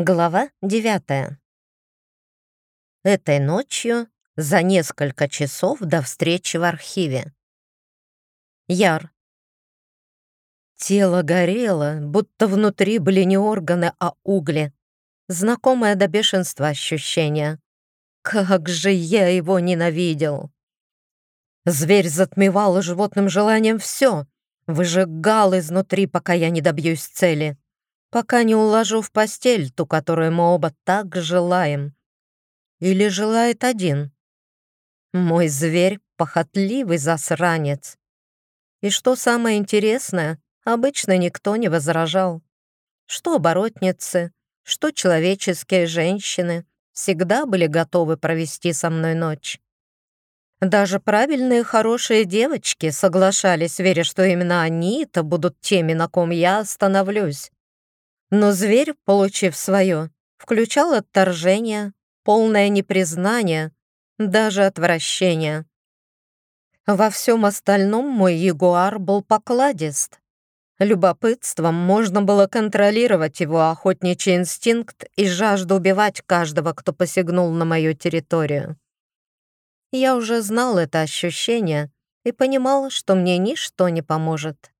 Глава девятая. Этой ночью за несколько часов до встречи в архиве. Яр. Тело горело, будто внутри были не органы, а угли. Знакомое до бешенства ощущение. Как же я его ненавидел! Зверь затмевал животным желанием все, выжигал изнутри, пока я не добьюсь цели пока не уложу в постель ту, которую мы оба так желаем. Или желает один. Мой зверь — похотливый засранец. И что самое интересное, обычно никто не возражал. Что оборотницы, что человеческие женщины всегда были готовы провести со мной ночь. Даже правильные хорошие девочки соглашались, веря, что именно они-то будут теми, на ком я остановлюсь. Но зверь, получив свое, включал отторжение, полное непризнание, даже отвращение. Во всем остальном мой ягуар был покладист. Любопытством можно было контролировать его охотничий инстинкт и жажду убивать каждого, кто посягнул на мою территорию. Я уже знал это ощущение и понимал, что мне ничто не поможет.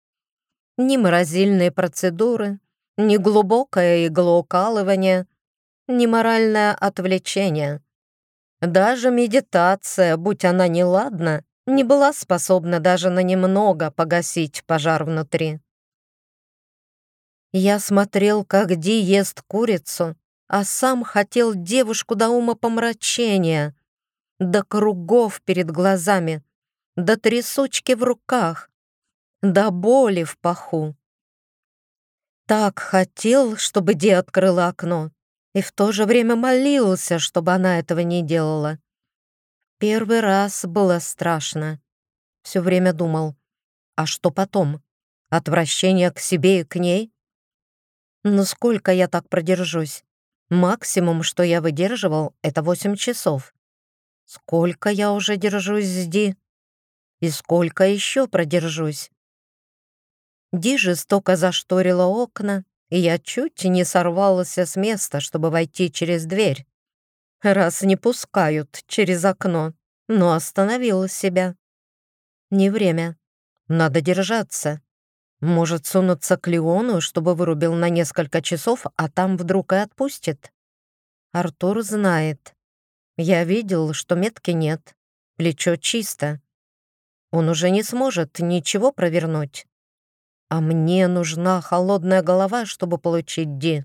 Ни морозильные процедуры, ни глубокое иглоукалывание, ни моральное отвлечение. Даже медитация, будь она неладна, не была способна даже на немного погасить пожар внутри. Я смотрел, как Ди ест курицу, а сам хотел девушку до ума помрачения, до кругов перед глазами, до трясучки в руках, до боли в паху так хотел, чтобы Ди открыла окно, и в то же время молился, чтобы она этого не делала. Первый раз было страшно. Все время думал, а что потом? Отвращение к себе и к ней? Ну сколько я так продержусь? Максимум, что я выдерживал, это восемь часов. Сколько я уже держусь с Ди? И сколько еще продержусь? Ди жестоко зашторила окна, и я чуть не сорвался с места, чтобы войти через дверь. Раз не пускают через окно, но остановила себя. Не время. Надо держаться. Может сунуться к Леону, чтобы вырубил на несколько часов, а там вдруг и отпустит. Артур знает. Я видел, что метки нет. Плечо чисто. Он уже не сможет ничего провернуть. А мне нужна холодная голова, чтобы получить Ди.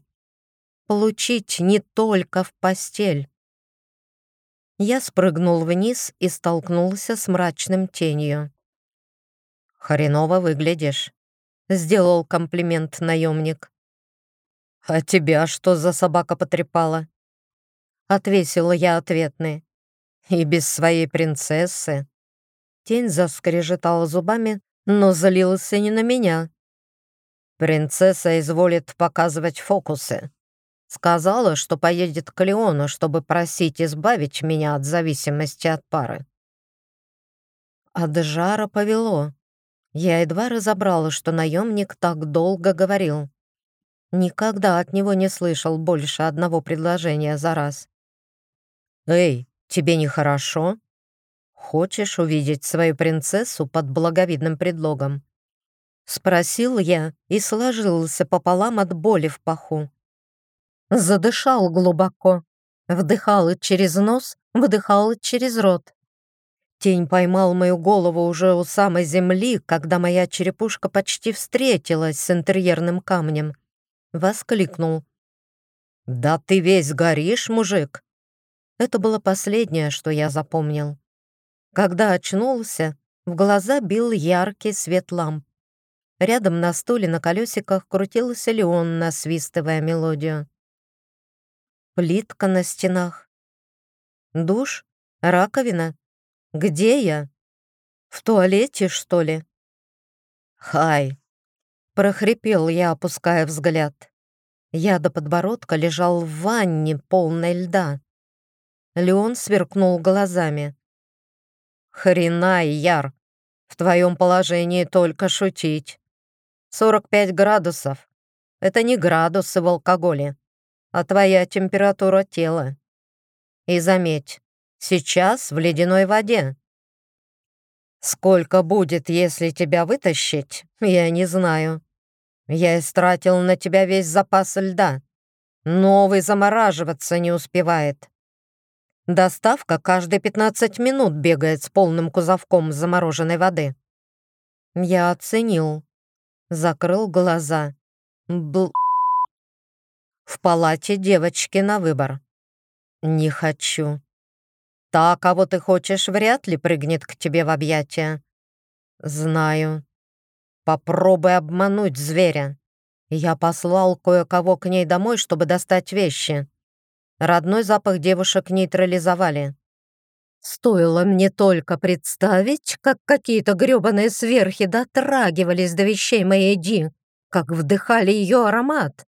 Получить не только в постель. Я спрыгнул вниз и столкнулся с мрачным тенью. «Хреново выглядишь», — сделал комплимент наемник. «А тебя что за собака потрепала?» Отвесила я ответный. «И без своей принцессы». Тень заскрежетала зубами, но залился не на меня. Принцесса изволит показывать фокусы. Сказала, что поедет к Леону, чтобы просить избавить меня от зависимости от пары. От жара повело. Я едва разобрала, что наемник так долго говорил. Никогда от него не слышал больше одного предложения за раз. «Эй, тебе нехорошо? Хочешь увидеть свою принцессу под благовидным предлогом?» Спросил я и сложился пополам от боли в паху. Задышал глубоко, вдыхал через нос, выдыхал через рот. Тень поймал мою голову уже у самой земли, когда моя черепушка почти встретилась с интерьерным камнем. Воскликнул. «Да ты весь горишь, мужик!» Это было последнее, что я запомнил. Когда очнулся, в глаза бил яркий свет ламп. Рядом на стуле на колесиках крутился Леон, насвистывая мелодию. Плитка на стенах. Душ? Раковина? Где я? В туалете, что ли? Хай! Прохрипел я, опуская взгляд. Я до подбородка лежал в ванне, полной льда. Леон сверкнул глазами. «Хрена, Яр! В твоем положении только шутить. 45 градусов. Это не градусы в алкоголе. а твоя температура тела. И заметь, сейчас в ледяной воде. Сколько будет, если тебя вытащить, я не знаю. Я истратил на тебя весь запас льда. Новый замораживаться не успевает. Доставка каждые 15 минут бегает с полным кузовком замороженной воды. Я оценил. Закрыл глаза. Бл... В палате девочки на выбор. Не хочу. Та, кого ты хочешь, вряд ли прыгнет к тебе в объятия. Знаю. Попробуй обмануть зверя. Я послал кое-кого к ней домой, чтобы достать вещи. Родной запах девушек нейтрализовали. Стоило мне только представить, как какие-то грёбаные сверхи дотрагивались до вещей моей Ди, как вдыхали ее аромат,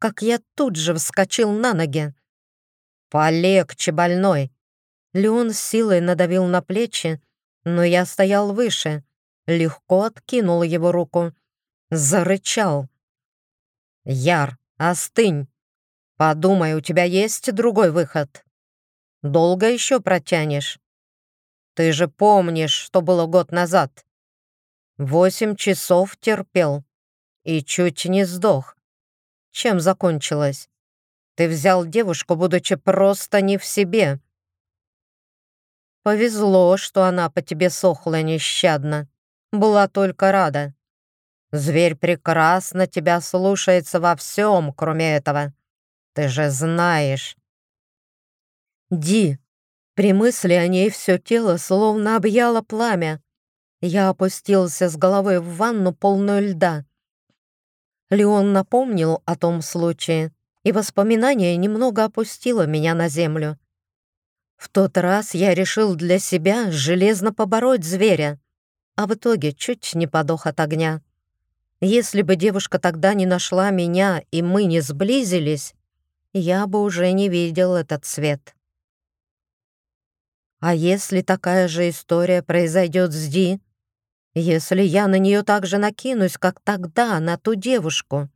как я тут же вскочил на ноги. «Полегче, больной!» Леон с силой надавил на плечи, но я стоял выше, легко откинул его руку, зарычал. «Яр, остынь! Подумай, у тебя есть другой выход. Долго еще протянешь? Ты же помнишь, что было год назад. Восемь часов терпел и чуть не сдох. Чем закончилось? Ты взял девушку, будучи просто не в себе. Повезло, что она по тебе сохла нещадно. Была только рада. Зверь прекрасно тебя слушается во всем, кроме этого. Ты же знаешь. Ди, при мысли о ней все тело словно объяло пламя. Я опустился с головой в ванну, полную льда. Леон напомнил о том случае, и воспоминание немного опустило меня на землю. В тот раз я решил для себя железно побороть зверя, а в итоге чуть не подох от огня. Если бы девушка тогда не нашла меня и мы не сблизились, я бы уже не видел этот свет. А если такая же история произойдет с Ди? Если я на нее так же накинусь, как тогда на ту девушку?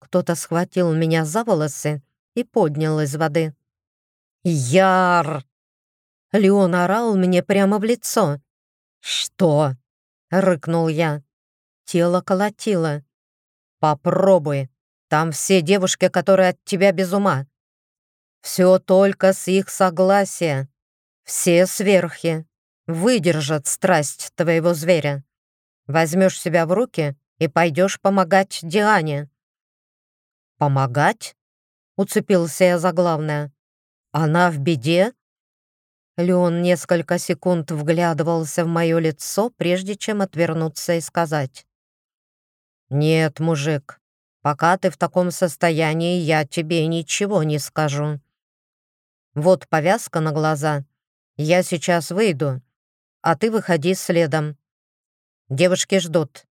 Кто-то схватил меня за волосы и поднял из воды. «Яр!» Леон орал мне прямо в лицо. «Что?» — рыкнул я. Тело колотило. «Попробуй. Там все девушки, которые от тебя без ума. Все только с их согласия. Все сверхи. Выдержат страсть твоего зверя. Возьмешь себя в руки и пойдешь помогать Диане». «Помогать?» — уцепился я за главное. «Она в беде?» Леон несколько секунд вглядывался в мое лицо, прежде чем отвернуться и сказать. «Нет, мужик, пока ты в таком состоянии, я тебе ничего не скажу. Вот повязка на глаза. Я сейчас выйду, а ты выходи следом. Девушки ждут.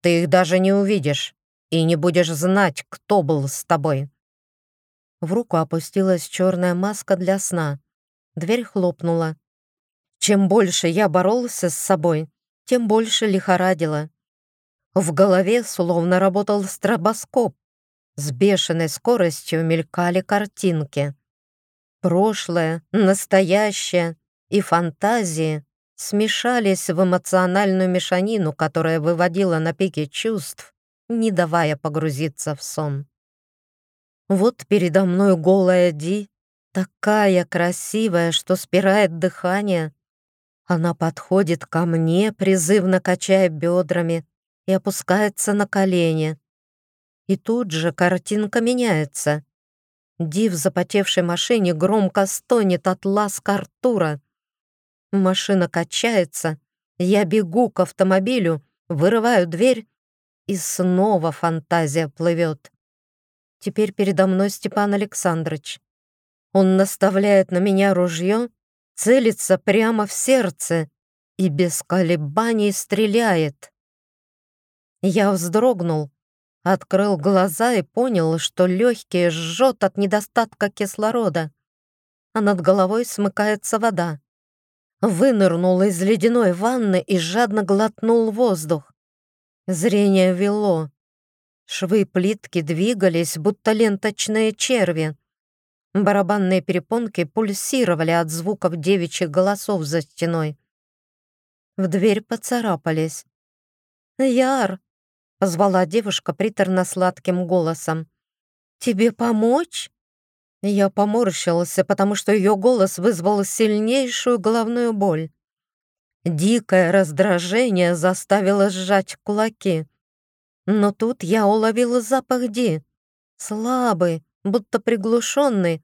Ты их даже не увидишь и не будешь знать, кто был с тобой». В руку опустилась черная маска для сна. Дверь хлопнула. Чем больше я боролся с собой, тем больше лихорадило. В голове словно работал стробоскоп. С бешеной скоростью мелькали картинки. Прошлое, настоящее и фантазии смешались в эмоциональную мешанину, которая выводила на пике чувств, не давая погрузиться в сон. Вот передо мной голая Ди, такая красивая, что спирает дыхание. Она подходит ко мне, призывно качая бедрами, и опускается на колени. И тут же картинка меняется. Ди в запотевшей машине громко стонет от ласка Артура. Машина качается, я бегу к автомобилю, вырываю дверь, и снова фантазия плывет. Теперь передо мной Степан Александрович. Он наставляет на меня ружье, целится прямо в сердце и без колебаний стреляет. Я вздрогнул, открыл глаза и понял, что легкие жжет от недостатка кислорода, а над головой смыкается вода. Вынырнул из ледяной ванны и жадно глотнул воздух. Зрение вело. Швы плитки двигались, будто ленточные черви. Барабанные перепонки пульсировали от звуков девичьих голосов за стеной. В дверь поцарапались. «Яр!» — позвала девушка приторно-сладким голосом. «Тебе помочь?» Я поморщился, потому что ее голос вызвал сильнейшую головную боль. Дикое раздражение заставило сжать кулаки. Но тут я уловила запах Ди. Слабый, будто приглушенный.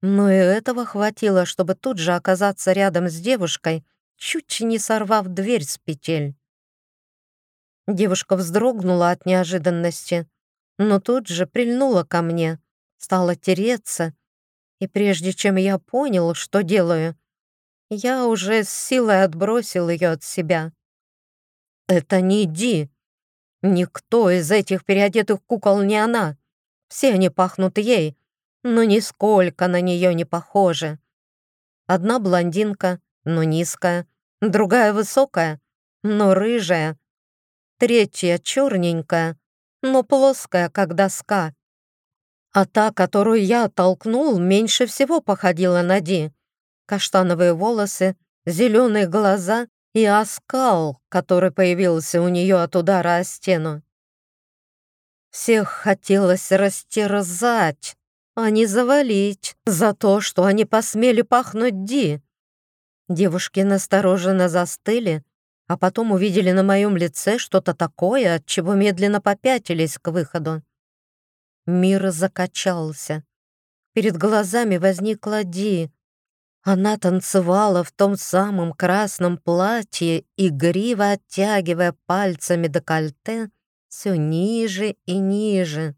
Но и этого хватило, чтобы тут же оказаться рядом с девушкой, чуть не сорвав дверь с петель. Девушка вздрогнула от неожиданности, но тут же прильнула ко мне, стала тереться, и прежде чем я понял, что делаю, я уже с силой отбросил ее от себя. «Это не Ди. Никто из этих переодетых кукол не она. Все они пахнут ей, но нисколько на нее не похожи. Одна блондинка, но низкая, другая высокая, но рыжая, третья черненькая, но плоская, как доска. А та, которую я оттолкнул, меньше всего походила на Ди каштановые волосы, зеленые глаза и оскал, который появился у нее от удара о стену. Всех хотелось растерзать, а не завалить за то, что они посмели пахнуть Ди. Девушки настороженно застыли, а потом увидели на моем лице что-то такое, от чего медленно попятились к выходу. Мир закачался. Перед глазами возникла Ди, она танцевала в том самом красном платье, игриво оттягивая пальцами декольте все ниже и ниже.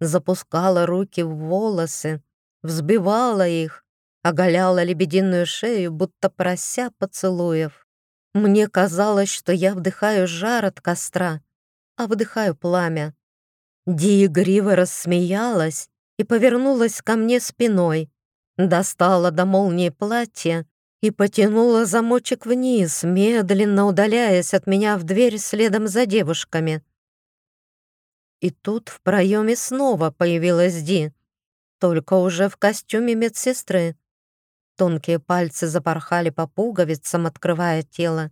Запускала руки в волосы, взбивала их, оголяла лебединую шею, будто прося поцелуев. Мне казалось, что я вдыхаю жар от костра, а вдыхаю пламя. Ди рассмеялась и повернулась ко мне спиной, достала до молнии платье и потянула замочек вниз, медленно удаляясь от меня в дверь следом за девушками. И тут в проеме снова появилась Ди, только уже в костюме медсестры. Тонкие пальцы запорхали по пуговицам, открывая тело.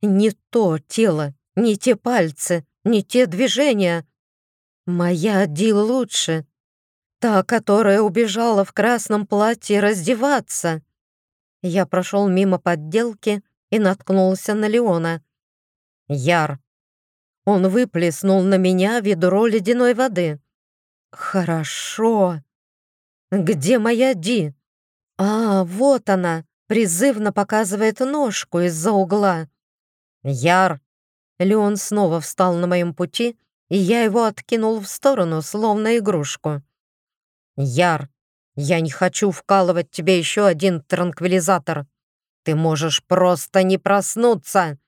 Не то тело, не те пальцы, не те движения. Моя Ди лучше, Та, которая убежала в красном платье раздеваться. Я прошел мимо подделки и наткнулся на Леона. Яр. Он выплеснул на меня ведро ледяной воды. Хорошо. Где моя Ди? А, вот она, призывно показывает ножку из-за угла. Яр. Леон снова встал на моем пути, и я его откинул в сторону, словно игрушку. «Яр, я не хочу вкалывать тебе еще один транквилизатор. Ты можешь просто не проснуться!»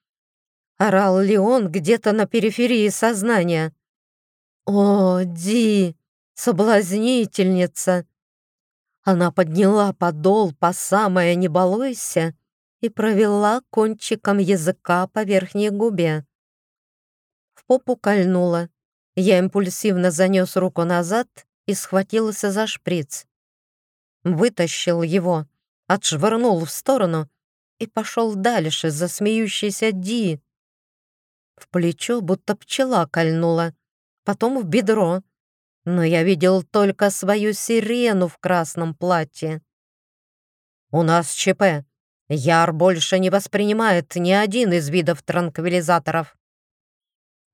Орал Леон где-то на периферии сознания. «О, Ди, соблазнительница!» Она подняла подол по самое «не балуйся» и провела кончиком языка по верхней губе. В попу кольнула. Я импульсивно занес руку назад и схватился за шприц. Вытащил его, отшвырнул в сторону и пошел дальше за смеющейся Ди. В плечо будто пчела кольнула, потом в бедро, но я видел только свою сирену в красном платье. «У нас ЧП. Яр больше не воспринимает ни один из видов транквилизаторов.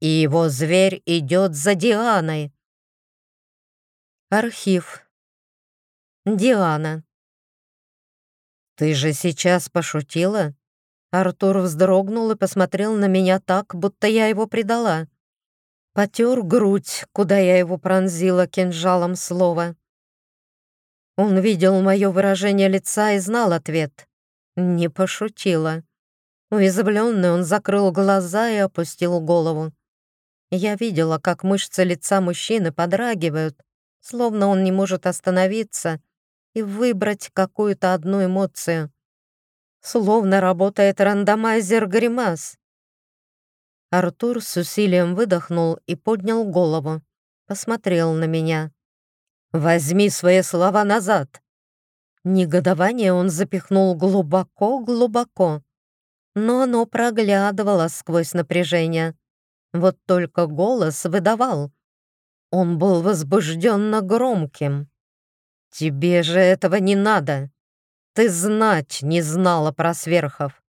И его зверь идет за Дианой. Архив. Диана. «Ты же сейчас пошутила?» Артур вздрогнул и посмотрел на меня так, будто я его предала. Потер грудь, куда я его пронзила кинжалом слова. Он видел мое выражение лица и знал ответ. Не пошутила. Уязвленный он закрыл глаза и опустил голову. Я видела, как мышцы лица мужчины подрагивают, словно он не может остановиться и выбрать какую-то одну эмоцию. Словно работает рандомайзер гримас. Артур с усилием выдохнул и поднял голову. Посмотрел на меня. «Возьми свои слова назад!» Негодование он запихнул глубоко-глубоко, но оно проглядывало сквозь напряжение. Вот только голос выдавал. Он был возбужденно громким. «Тебе же этого не надо! Ты знать не знала про сверхов!»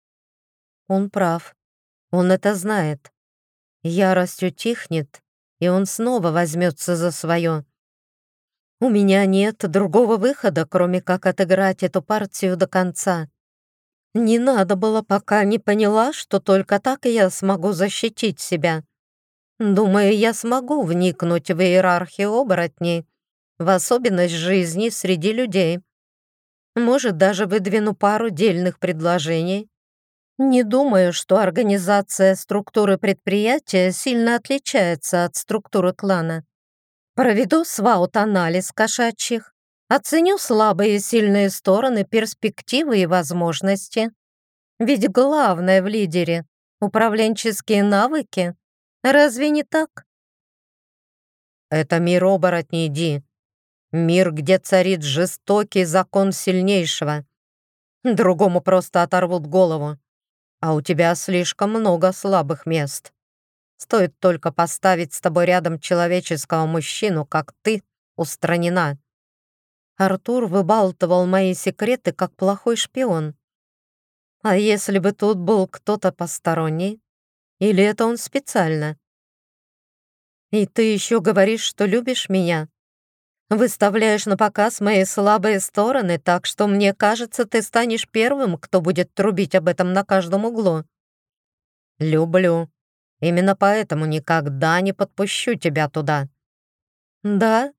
Он прав. Он это знает. Ярость утихнет, и он снова возьмется за свое. У меня нет другого выхода, кроме как отыграть эту партию до конца. Не надо было, пока не поняла, что только так я смогу защитить себя. Думаю, я смогу вникнуть в иерархию оборотней, в особенность жизни среди людей. Может, даже выдвину пару дельных предложений. Не думаю, что организация структуры предприятия сильно отличается от структуры клана. Проведу сваут-анализ кошачьих, оценю слабые и сильные стороны, перспективы и возможности. Ведь главное в лидере — управленческие навыки. Разве не так? Это мир оборотней, Ди. Мир, где царит жестокий закон сильнейшего. Другому просто оторвут голову. А у тебя слишком много слабых мест. Стоит только поставить с тобой рядом человеческого мужчину, как ты устранена. Артур выбалтывал мои секреты, как плохой шпион. А если бы тут был кто-то посторонний? Или это он специально? И ты еще говоришь, что любишь меня? Выставляешь на показ мои слабые стороны, так что мне кажется, ты станешь первым, кто будет трубить об этом на каждом углу. Люблю. Именно поэтому никогда не подпущу тебя туда». «Да?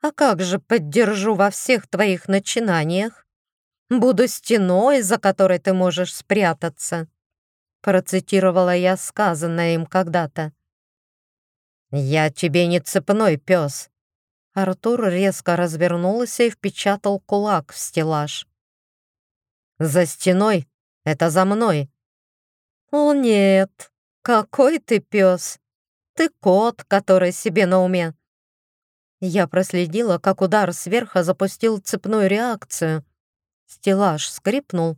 А как же поддержу во всех твоих начинаниях? Буду стеной, за которой ты можешь спрятаться», процитировала я сказанное им когда-то. «Я тебе не цепной пес». Артур резко развернулся и впечатал кулак в стеллаж. «За стеной — это за мной». «О нет, «Какой ты пес! Ты кот, который себе на уме!» Я проследила, как удар сверху запустил цепную реакцию. Стеллаж скрипнул,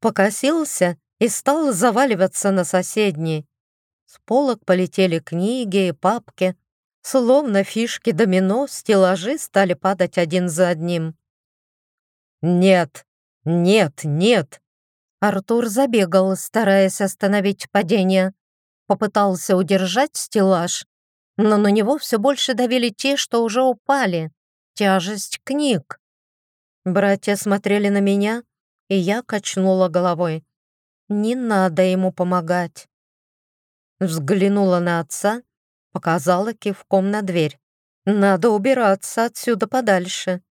покосился и стал заваливаться на соседний. С полок полетели книги и папки. Словно фишки домино, стеллажи стали падать один за одним. «Нет, нет, нет!» Артур забегал, стараясь остановить падение попытался удержать стеллаж, но на него все больше давили те, что уже упали. Тяжесть книг. Братья смотрели на меня, и я качнула головой. Не надо ему помогать. Взглянула на отца, показала кивком на дверь. Надо убираться отсюда подальше.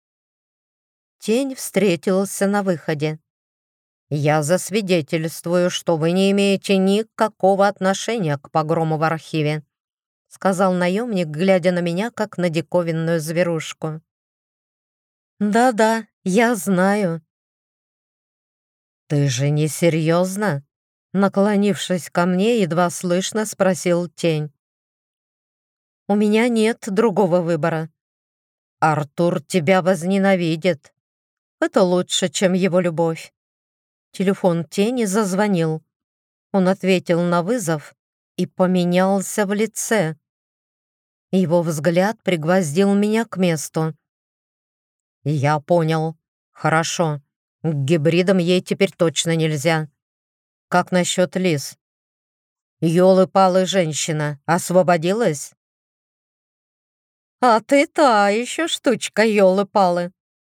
Тень встретился на выходе. «Я засвидетельствую, что вы не имеете никакого отношения к погрому в архиве», сказал наемник, глядя на меня, как на диковинную зверушку. «Да-да, я знаю». «Ты же не серьезно?» Наклонившись ко мне, едва слышно спросил тень. «У меня нет другого выбора. Артур тебя возненавидит. Это лучше, чем его любовь. Телефон тени зазвонил. Он ответил на вызов и поменялся в лице. Его взгляд пригвоздил меня к месту. «Я понял. Хорошо. К гибридам ей теперь точно нельзя. Как насчет лис? Ёлы-палы женщина освободилась?» «А ты та еще штучка, ёлы-палы.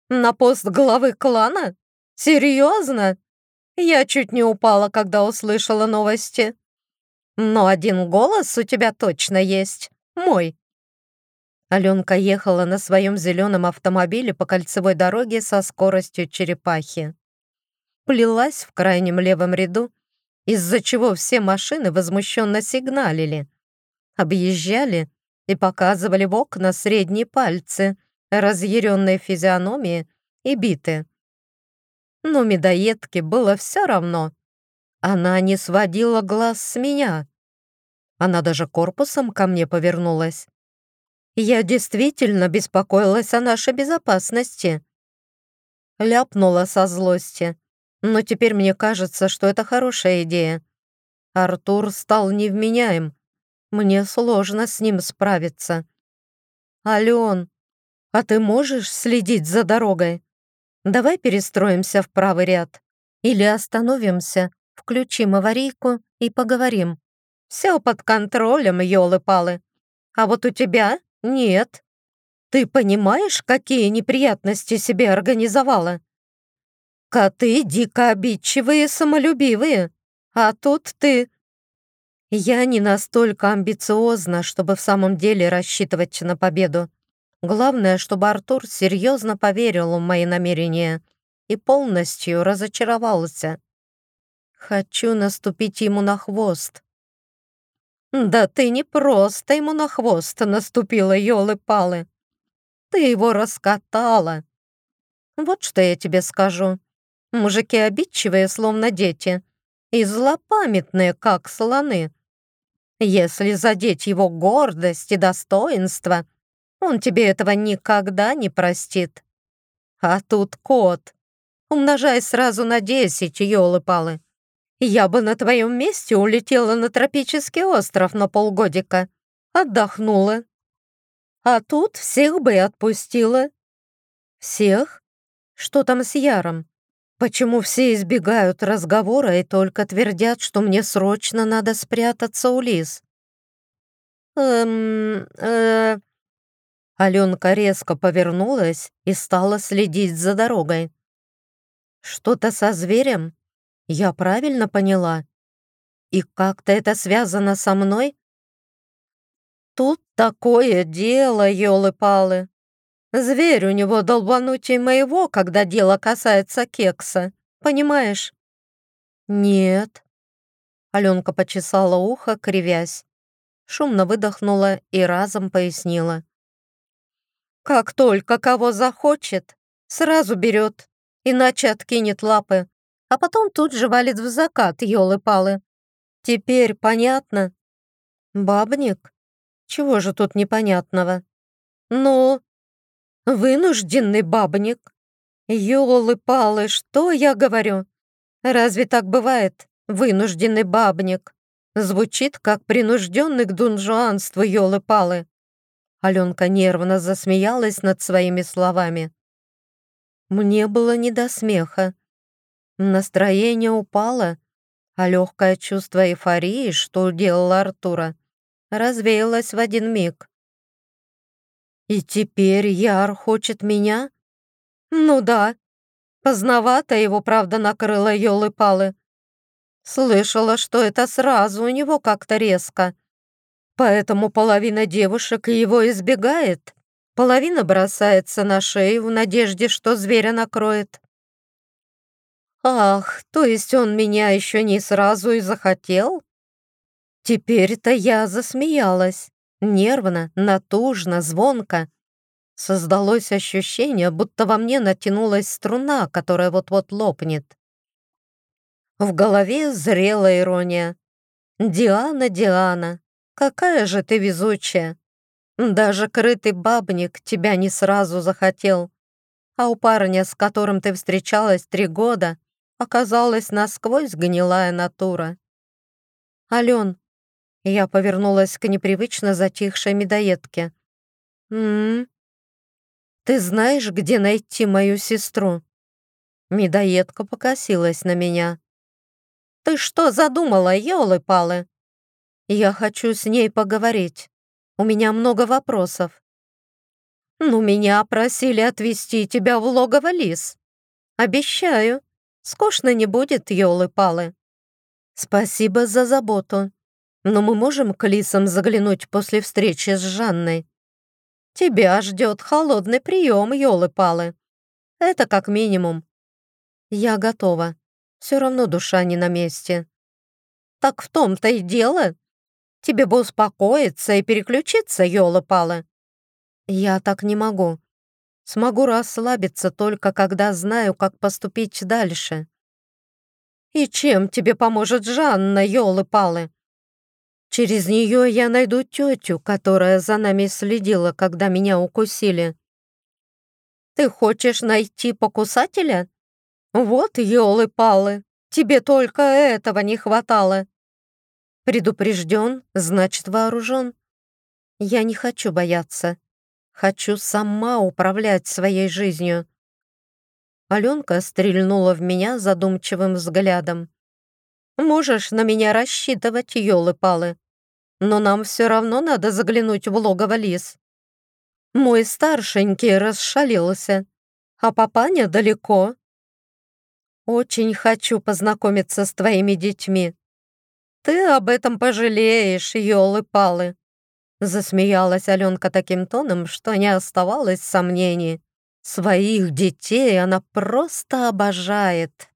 На пост главы клана? Серьезно?» Я чуть не упала, когда услышала новости. Но один голос у тебя точно есть. Мой. Аленка ехала на своем зеленом автомобиле по кольцевой дороге со скоростью черепахи. Плелась в крайнем левом ряду, из-за чего все машины возмущенно сигналили. Объезжали и показывали в окна средние пальцы, разъяренные физиономии и биты но медоедке было все равно. Она не сводила глаз с меня. Она даже корпусом ко мне повернулась. Я действительно беспокоилась о нашей безопасности. Ляпнула со злости. Но теперь мне кажется, что это хорошая идея. Артур стал невменяем. Мне сложно с ним справиться. «Ален, а ты можешь следить за дорогой? Давай перестроимся в правый ряд. Или остановимся, включим аварийку и поговорим. Все под контролем, елы-палы. А вот у тебя нет. Ты понимаешь, какие неприятности себе организовала? Коты дико обидчивые и самолюбивые. А тут ты... Я не настолько амбициозна, чтобы в самом деле рассчитывать на победу. Главное, чтобы Артур серьезно поверил в мои намерения и полностью разочаровался. Хочу наступить ему на хвост. Да ты не просто ему на хвост наступила, елы-палы. Ты его раскатала. Вот что я тебе скажу. Мужики обидчивые, словно дети, и злопамятные, как слоны. Если задеть его гордость и достоинство, он тебе этого никогда не простит. А тут кот. Умножай сразу на десять, елы-палы. Я бы на твоем месте улетела на тропический остров на полгодика. Отдохнула. А тут всех бы отпустила. Всех? Что там с Яром? Почему все избегают разговора и только твердят, что мне срочно надо спрятаться у Лиз? Эм, э... Аленка резко повернулась и стала следить за дорогой. Что-то со зверем? Я правильно поняла? И как-то это связано со мной? Тут такое дело, елы-палы. Зверь у него долбанутей моего, когда дело касается кекса. Понимаешь? Нет. Аленка почесала ухо, кривясь. Шумно выдохнула и разом пояснила. Как только кого захочет, сразу берет, иначе откинет лапы, а потом тут же валит в закат, елы-палы. Теперь понятно? Бабник? Чего же тут непонятного? Ну, Вынужденный бабник. Ёлы-палы, что я говорю? Разве так бывает? Вынужденный бабник. Звучит, как принужденный к дунжуанству, ёлы-палы. Аленка нервно засмеялась над своими словами. Мне было не до смеха. Настроение упало, а легкое чувство эйфории, что делала Артура, развеялось в один миг. И теперь Яр хочет меня? Ну да. Поздновато его, правда, накрыло елы-палы. Слышала, что это сразу у него как-то резко. Поэтому половина девушек его избегает. Половина бросается на шею в надежде, что зверя накроет. Ах, то есть он меня еще не сразу и захотел? Теперь-то я засмеялась. Нервно, натужно, звонко. Создалось ощущение, будто во мне натянулась струна, которая вот-вот лопнет. В голове зрела ирония. «Диана, Диана, какая же ты везучая! Даже крытый бабник тебя не сразу захотел, а у парня, с которым ты встречалась три года, оказалась насквозь гнилая натура. Ален, я повернулась к непривычно затихшей медоедке. «М-м, ты знаешь, где найти мою сестру?» Медоедка покосилась на меня. «Ты что задумала, елы-палы?» «Я хочу с ней поговорить. У меня много вопросов». «Ну, меня просили отвезти тебя в логово лис. Обещаю, скучно не будет, елы-палы». «Спасибо за заботу», но мы можем к Лисам заглянуть после встречи с Жанной. Тебя ждет холодный прием, елы-палы. Это как минимум. Я готова. Все равно душа не на месте. Так в том-то и дело. Тебе бы успокоиться и переключиться, елы-палы. Я так не могу. Смогу расслабиться только когда знаю, как поступить дальше. И чем тебе поможет Жанна, елы-палы? Через нее я найду тетю, которая за нами следила, когда меня укусили. Ты хочешь найти покусателя? Вот елы-палы, тебе только этого не хватало. Предупрежден, значит вооружен. Я не хочу бояться. Хочу сама управлять своей жизнью. Аленка стрельнула в меня задумчивым взглядом. Можешь на меня рассчитывать, елы-палы. Но нам все равно надо заглянуть в логово лис. Мой старшенький расшалился, а папаня далеко. Очень хочу познакомиться с твоими детьми. Ты об этом пожалеешь, елы-палы. Засмеялась Аленка таким тоном, что не оставалось сомнений. Своих детей она просто обожает.